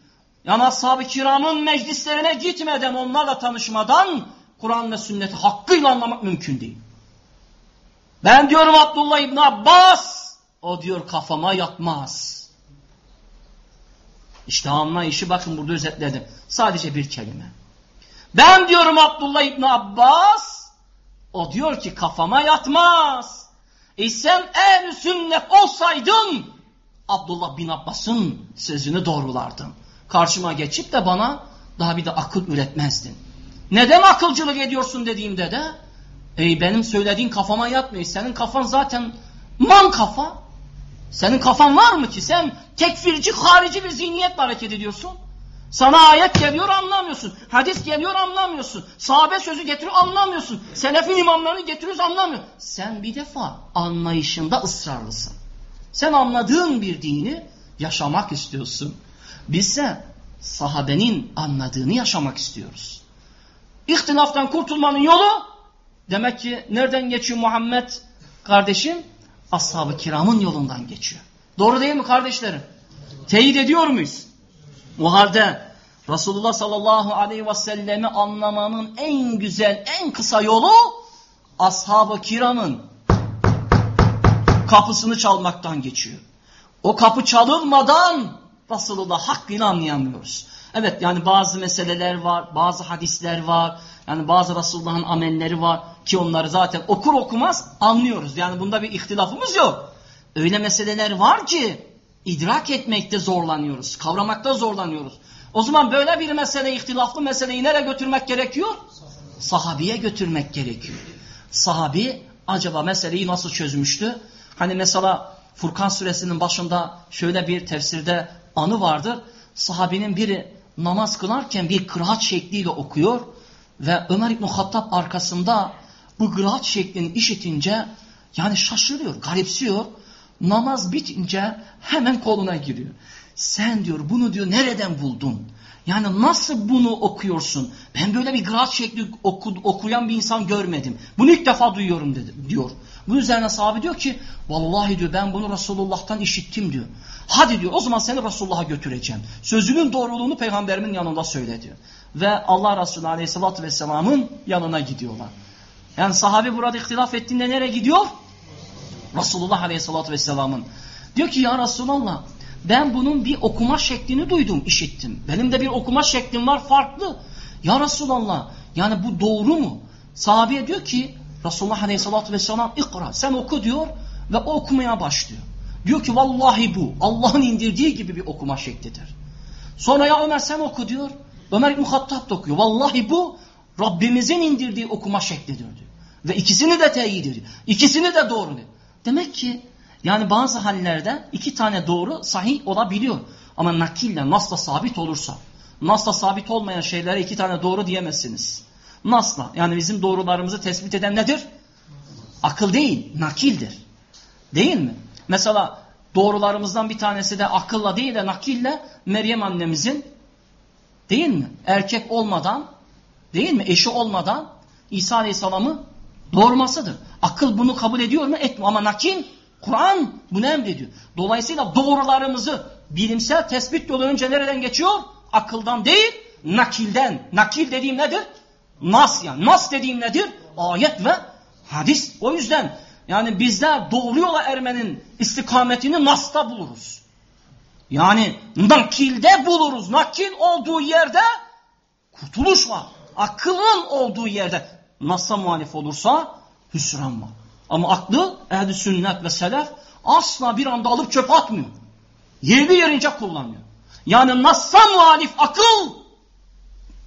Yani ashab-ı kiramın meclislerine gitmeden, onlarla tanışmadan Kur'an ve sünneti hakkıyla anlamak mümkün değil. Ben diyorum Abdullah İbni Abbas, o diyor kafama yatmaz. İşte anlayışı bakın burada özetledim. Sadece bir kelime. Ben diyorum Abdullah İbni Abbas, o diyor ki kafama yatmaz. E sen ehl sünnet olsaydın Abdullah bin Abbas'ın sözünü doğrulardın. Karşıma geçip de bana daha bir de akıl üretmezdin. Neden akılcılık ediyorsun dediğimde de ey benim söylediğin kafama yatmıyor. Senin kafan zaten man kafa. Senin kafan var mı ki? Sen tekfirci, harici bir zihniyetle hareket ediyorsun. Sana ayet geliyor anlamıyorsun. Hadis geliyor anlamıyorsun. Sahabe sözü getiriyor anlamıyorsun. Selefin imamlarını getiriyoruz anlamıyor. Sen bir defa anlayışında ısrarlısın. Sen anladığın bir dini yaşamak istiyorsun. Bizse sahabenin anladığını yaşamak istiyoruz. İhtilaftan kurtulmanın yolu demek ki nereden geçiyor Muhammed kardeşim? Ashab-ı kiramın yolundan geçiyor. Doğru değil mi kardeşlerim? Teyit ediyor muyuz? O halde Resulullah sallallahu aleyhi ve sellemi anlamanın en güzel, en kısa yolu ashab-ı kiramın kapısını çalmaktan geçiyor. O kapı çalınmadan Resulullah hakkıyla anlayamıyoruz. Evet yani bazı meseleler var, bazı hadisler var, yani bazı Resulullah'ın amelleri var ki onları zaten okur okumaz anlıyoruz. Yani bunda bir ihtilafımız yok. Öyle meseleler var ki idrak etmekte zorlanıyoruz, kavramakta zorlanıyoruz. O zaman böyle bir mesele, ihtilaflı meseleyi nereye götürmek gerekiyor? Sahabiye götürmek gerekiyor. Sahabi acaba meseleyi nasıl çözmüştü? Hani mesela Furkan suresinin başında şöyle bir tefsirde anı vardır. Sahabinin biri namaz kılarken bir kıraat şekliyle okuyor ve Ömer İbn Hattab arkasında bu kıraat şeklini işitince yani şaşırıyor, garipsiyor. Namaz bitince hemen koluna giriyor. Sen diyor bunu diyor nereden buldun? Yani nasıl bunu okuyorsun? Ben böyle bir kıraat şekli oku, okuyan bir insan görmedim. Bunu ilk defa duyuyorum dedi, diyor. Bunun üzerine sahabe diyor ki vallahi diyor ben bunu Resulullah'tan işittim diyor. Hadi diyor o zaman seni Resulullah'a götüreceğim. Sözünün doğruluğunu peygamberimin yanında söyle diyor. Ve Allah Resulü Aleyhisselatü Vesselam'ın yanına gidiyorlar. Yani sahabe burada ihtilaf ettiğinde nereye gidiyor? Resulullah Aleyhisselatü Vesselam'ın. Diyor ki ya Resulallah ben bunun bir okuma şeklini duydum, işittim. Benim de bir okuma şeklim var farklı. Ya Resulallah yani bu doğru mu? Sahabeye diyor ki Resulullah Aleyhisselatü Vesselam ikra sen oku diyor ve o okumaya başlıyor. Diyor ki vallahi bu Allah'ın indirdiği gibi bir okuma şeklidir. Sonra ya Ömer sen oku diyor. Ömer İbn Hattab da okuyor. Vallahi bu Rabbimizin indirdiği okuma şeklidir diyor. Ve ikisini de teyit ediyor. İkisini de doğru diyor. Demek ki yani bazı hallerde iki tane doğru sahih olabiliyor. Ama nakille, nasla sabit olursa, nasla sabit olmayan şeylere iki tane doğru diyemezsiniz. Nasla, yani bizim doğrularımızı tespit eden nedir? Akıl değil, nakildir. Değil mi? Mesela doğrularımızdan bir tanesi de akılla değil de nakille Meryem annemizin değil mi? Erkek olmadan, değil mi? Eşi olmadan İsa Aleyhisselam'ı doğurmasıdır. Akıl bunu kabul ediyor mu? Etmiyor. Ama nakil, Kur'an bunu emrediyor. Dolayısıyla doğrularımızı bilimsel tespit yolu önce nereden geçiyor? Akıldan değil, nakilden. Nakil dediğim nedir? Nas yani. Nas dediğim nedir? Ayet ve hadis. O yüzden yani bizler doğru yola ermenin istikametini Nas'ta buluruz. Yani nakilde buluruz. Nakil olduğu yerde kurtuluş var. Akılın olduğu yerde Nas'a muhalif olursa hüsran var. Ama aklı ehl sünnet ve selef asla bir anda alıp çöpe atmıyor. Yerli yerince kullanıyor. Yani Nas'a muhalif akıl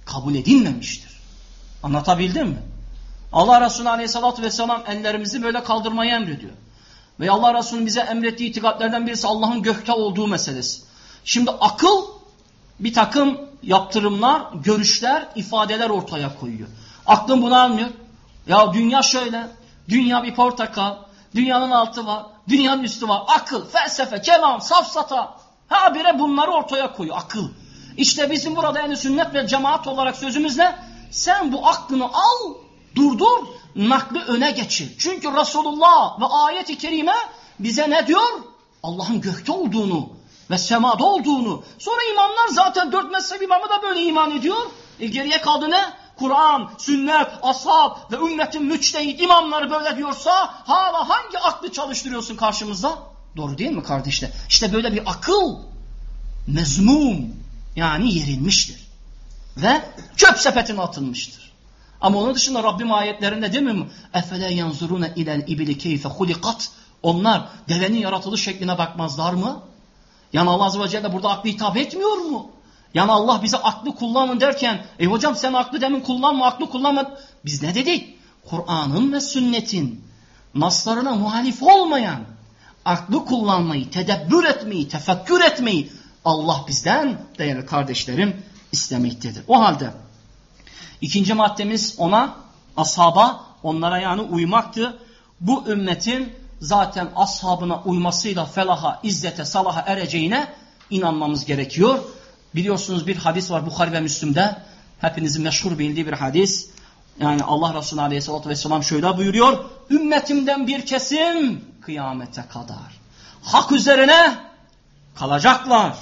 kabul edilmemiştir. Anlatabildim mi? Allah Resulü Aleyhisselatü Vesselam ellerimizi böyle kaldırmayı emrediyor. Ve Allah Resulü'nün bize emrettiği itikatlerden birisi Allah'ın gökte olduğu meselesi. Şimdi akıl bir takım yaptırımlar, görüşler, ifadeler ortaya koyuyor. Aklın bunu almıyor. Ya dünya şöyle, dünya bir portakal, dünyanın altı var, dünyanın üstü var. Akıl, felsefe, kelam, safsata, habire bunları ortaya koyuyor akıl. İşte bizim burada en sünnet ve cemaat olarak sözümüz ne? Sen bu aklını al, durdur, nakli öne geçir. Çünkü Resulullah ve ayet-i kerime bize ne diyor? Allah'ın gökte olduğunu ve semada olduğunu. Sonra imamlar zaten dört mezhep imamı da böyle iman ediyor. E geriye kaldı ne? Kur'an, sünnet, ashab ve ümmetin müçtehit imamları böyle diyorsa hala hangi aklı çalıştırıyorsun karşımızda? Doğru değil mi kardeşler? İşte böyle bir akıl mezmum yani yerilmiştir. Ve çöp sepetine atılmıştır. Ama onun dışında Rabbim ayetlerinde demiyor mu? Efele yanzurune ilel ibili keyfe hulikat. Onlar devenin yaratılış şekline bakmazlar mı? Yani Allah Azze ve Celle burada aklı hitap etmiyor mu? Yani Allah bize aklı kullanın derken, e hocam sen aklı demin kullanma, aklı kullanma. Biz ne dedik? Kur'an'ın ve sünnetin naslarına muhalif olmayan, aklı kullanmayı, tedebbür etmeyi, tefekkür etmeyi Allah bizden değerli kardeşlerim istemektedir. O halde ikinci maddemiz ona, ashaba, onlara yani uymaktı. Bu ümmetin zaten ashabına uymasıyla felaha, izzete, salaha ereceğine inanmamız gerekiyor. Biliyorsunuz bir hadis var Bukhari ve Müslüm'de. Hepinizin meşhur bildiği bir hadis. Yani Allah Resulü Aleyhisselatü Vesselam şöyle buyuruyor. Ümmetimden bir kesim kıyamete kadar. Hak üzerine kalacaklar.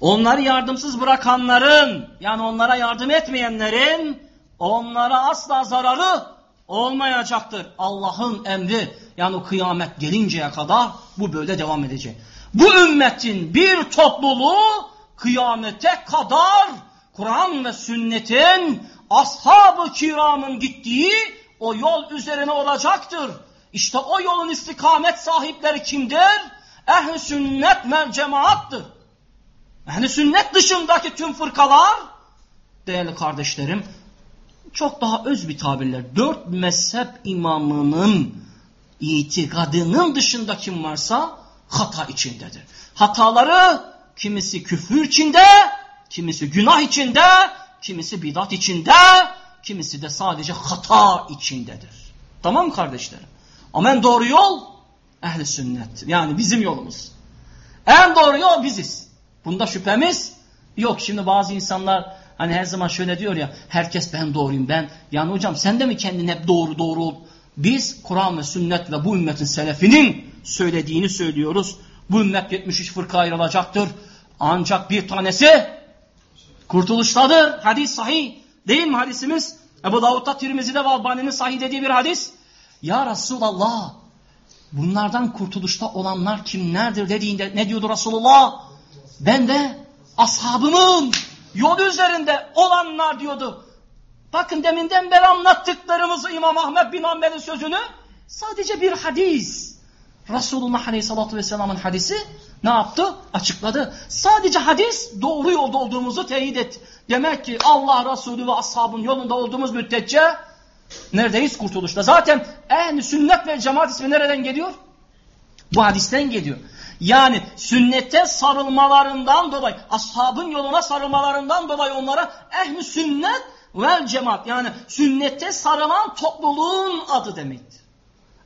Onları yardımsız bırakanların yani onlara yardım etmeyenlerin onlara asla zararı olmayacaktır. Allah'ın emri yani kıyamet gelinceye kadar bu böyle devam edecek. Bu ümmetin bir topluluğu kıyamete kadar Kur'an ve sünnetin ashab-ı kiramın gittiği o yol üzerine olacaktır. İşte o yolun istikamet sahipleri kimdir? Ehl-i sünnet cemaattır. Ehl-i sünnet dışındaki tüm fırkalar değerli kardeşlerim çok daha öz bir tabirler. Dört mezhep imamının itikadının dışında kim varsa hata içindedir. Hataları kimisi küfür içinde, kimisi günah içinde, kimisi bidat içinde, kimisi de sadece hata içindedir. Tamam mı kardeşlerim? Ama en doğru yol ehli sünnet. Yani bizim yolumuz. En doğru yol biziz. Bunda şüphemiz yok. Şimdi bazı insanlar hani her zaman şöyle diyor ya herkes ben doğruyum ben. Yani hocam sen de mi kendin hep doğru doğru ol? Biz Kur'an ve sünnet ve bu ümmetin selefinin söylediğini söylüyoruz. Bu ümmet 73 fırka ayrılacaktır. Ancak bir tanesi kurtuluştadır. Hadis sahih. Değil mi hadisimiz? Ebu Davud'da Tirmizi'de ve Albani'nin sahih dediği bir hadis. Ya Resulallah bunlardan kurtuluşta olanlar kimlerdir dediğinde ne diyordu Resulullah? Ben de ashabımın yol üzerinde olanlar diyordu. Bakın deminden beri anlattıklarımızı İmam Ahmet bin Hanbel'in sözünü sadece bir hadis. Resulullah Aleyhisselatü Vesselam'ın hadisi ne yaptı? Açıkladı. Sadece hadis doğru yolda olduğumuzu teyit et. Demek ki Allah Resulü ve ashabın yolunda olduğumuz müddetçe neredeyiz? Kurtuluşta. Zaten en sünnet ve cemaat ismi nereden geliyor? Bu hadisten geliyor. Yani sünnete sarılmalarından dolayı, ashabın yoluna sarılmalarından dolayı onlara ehli sünnet vel cemaat yani sünnete sarılan topluluğun adı demektir.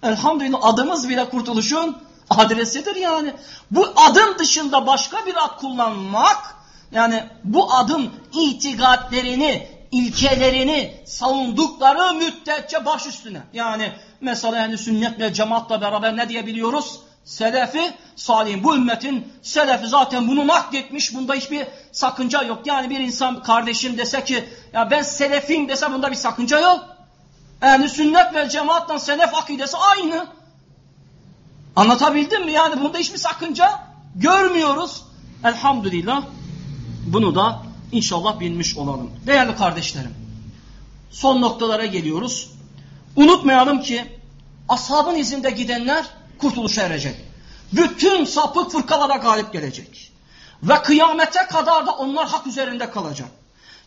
Elhamdülillah adımız bile kurtuluşun adresidir yani. Bu adım dışında başka bir ad kullanmak yani bu adım itikadlerini ilkelerini savundukları müddetçe baş üstüne. Yani mesela yani sünnet ve cemaatla beraber ne diyebiliyoruz? Selefi salih. Bu ümmetin selefi zaten bunu nakletmiş. Bunda hiçbir sakınca yok. Yani bir insan kardeşim dese ki ya ben selefim dese bunda bir sakınca yok. Yani sünnet ve cemaatla selef akidesi aynı. Anlatabildim mi? Yani bunda hiçbir sakınca görmüyoruz. Elhamdülillah. Bunu da inşallah bilmiş olalım. Değerli kardeşlerim. Son noktalara geliyoruz. Unutmayalım ki ashabın izinde gidenler kurtuluşa erecek. Bütün sapık fırkalara galip gelecek. Ve kıyamete kadar da onlar hak üzerinde kalacak.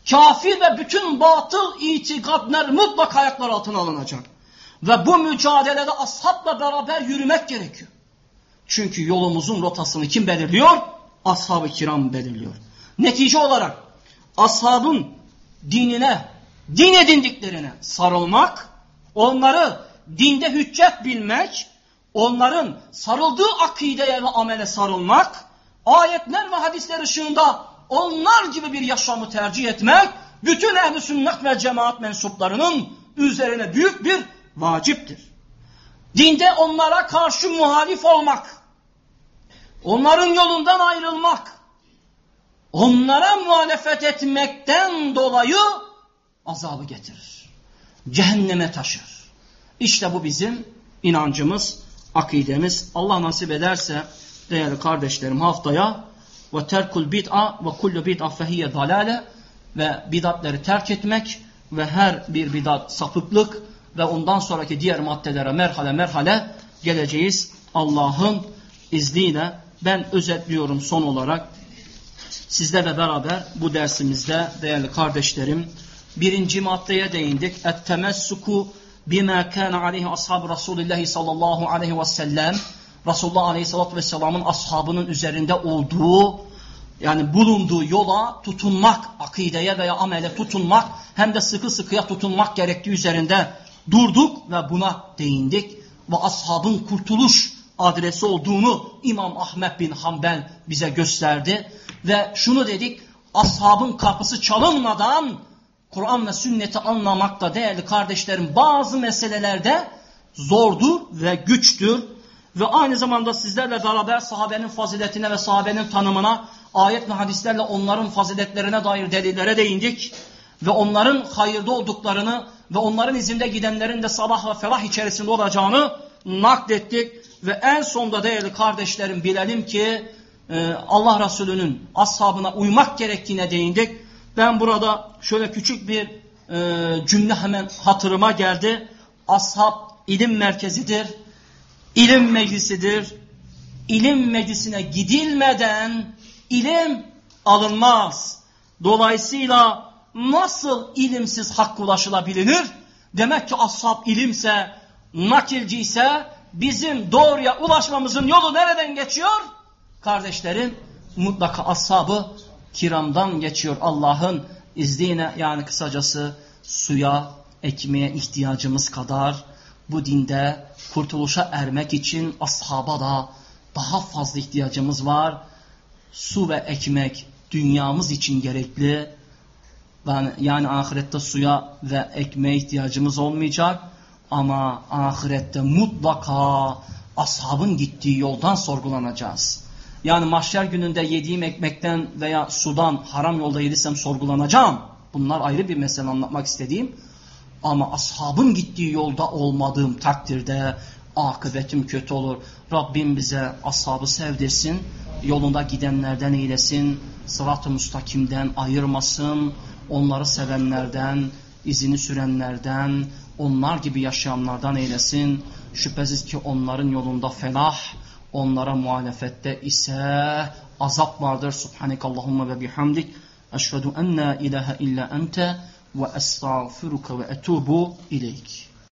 Kafir ve bütün batıl itikadlar mutlak ayaklar altına alınacak. Ve bu mücadelede ashabla beraber yürümek gerekiyor. Çünkü yolumuzun rotasını kim belirliyor? Ashab-ı kiram belirliyor. Netice olarak ashabın dinine, din edindiklerine sarılmak, onları dinde hüccet bilmek, onların sarıldığı akideye ve amele sarılmak, ayetler ve hadisler ışığında onlar gibi bir yaşamı tercih etmek, bütün ehl sünnet ve cemaat mensuplarının üzerine büyük bir vaciptir. Dinde onlara karşı muhalif olmak, onların yolundan ayrılmak, onlara muhalefet etmekten dolayı azabı getirir. Cehenneme taşır. İşte bu bizim inancımız, akidemiz. Allah nasip ederse değerli kardeşlerim haftaya ve terkul bid'a ve kullu bid'a fehiye dalale ve bidatleri terk etmek ve her bir bidat sapıklık ve ondan sonraki diğer maddelere merhale merhale geleceğiz Allah'ın izniyle. Ben özetliyorum son olarak sizlerle beraber bu dersimizde değerli kardeşlerim birinci maddeye değindik. Et-temessuku bima kana aleyhi ashabu Resulullah sallallahu aleyhi ve sellem Resulullah aleyhissalatü vesselamın ashabının üzerinde olduğu yani bulunduğu yola tutunmak, akideye veya amele tutunmak hem de sıkı sıkıya tutunmak gerektiği üzerinde durduk ve buna değindik. Ve ashabın kurtuluş adresi olduğunu İmam Ahmet bin Hanbel bize gösterdi. Ve şunu dedik, ashabın kapısı çalınmadan Kur'an ve sünneti anlamakta değerli kardeşlerim bazı meselelerde zordur ve güçtür. Ve aynı zamanda sizlerle beraber sahabenin faziletine ve sahabenin tanımına ayet ve hadislerle onların faziletlerine dair delillere değindik. Ve onların hayırda olduklarını ve onların izinde gidenlerin de sabah ve ferah içerisinde olacağını naklettik. Ve en sonda değerli kardeşlerim bilelim ki e, Allah Resulü'nün ashabına uymak gerektiğine değindik. Ben burada şöyle küçük bir e, cümle hemen hatırıma geldi. Ashab ilim merkezidir, ilim meclisidir. İlim meclisine gidilmeden ilim alınmaz. Dolayısıyla nasıl ilimsiz hak ulaşılabilir? Demek ki ashab ilimse, nakilci ise bizim doğruya ulaşmamızın yolu nereden geçiyor? Kardeşlerim mutlaka ashabı kiramdan geçiyor Allah'ın izniyle yani kısacası suya, ekmeğe ihtiyacımız kadar bu dinde kurtuluşa ermek için ashaba da daha fazla ihtiyacımız var. Su ve ekmek dünyamız için gerekli. Yani, yani ahirette suya ve ekmeğe ihtiyacımız olmayacak. Ama ahirette mutlaka ashabın gittiği yoldan sorgulanacağız. Yani mahşer gününde yediğim ekmekten veya sudan haram yolda yediysem sorgulanacağım. Bunlar ayrı bir mesele anlatmak istediğim. Ama ashabın gittiği yolda olmadığım takdirde akıbetim kötü olur. Rabbim bize ashabı sevdirsin. Yolunda gidenlerden eylesin. Sırat-ı müstakimden ayırmasın. Onları sevenlerden, izini sürenlerden, onlar gibi yaşayanlardan eylesin. Şüphesiz ki onların yolunda felah, Onlara muhalefette ise azap vardır. Subhanekallahumma ve bihamdik. Eşhedü en la ilahe illa ente ve estağfiruka ve etubu ileyk.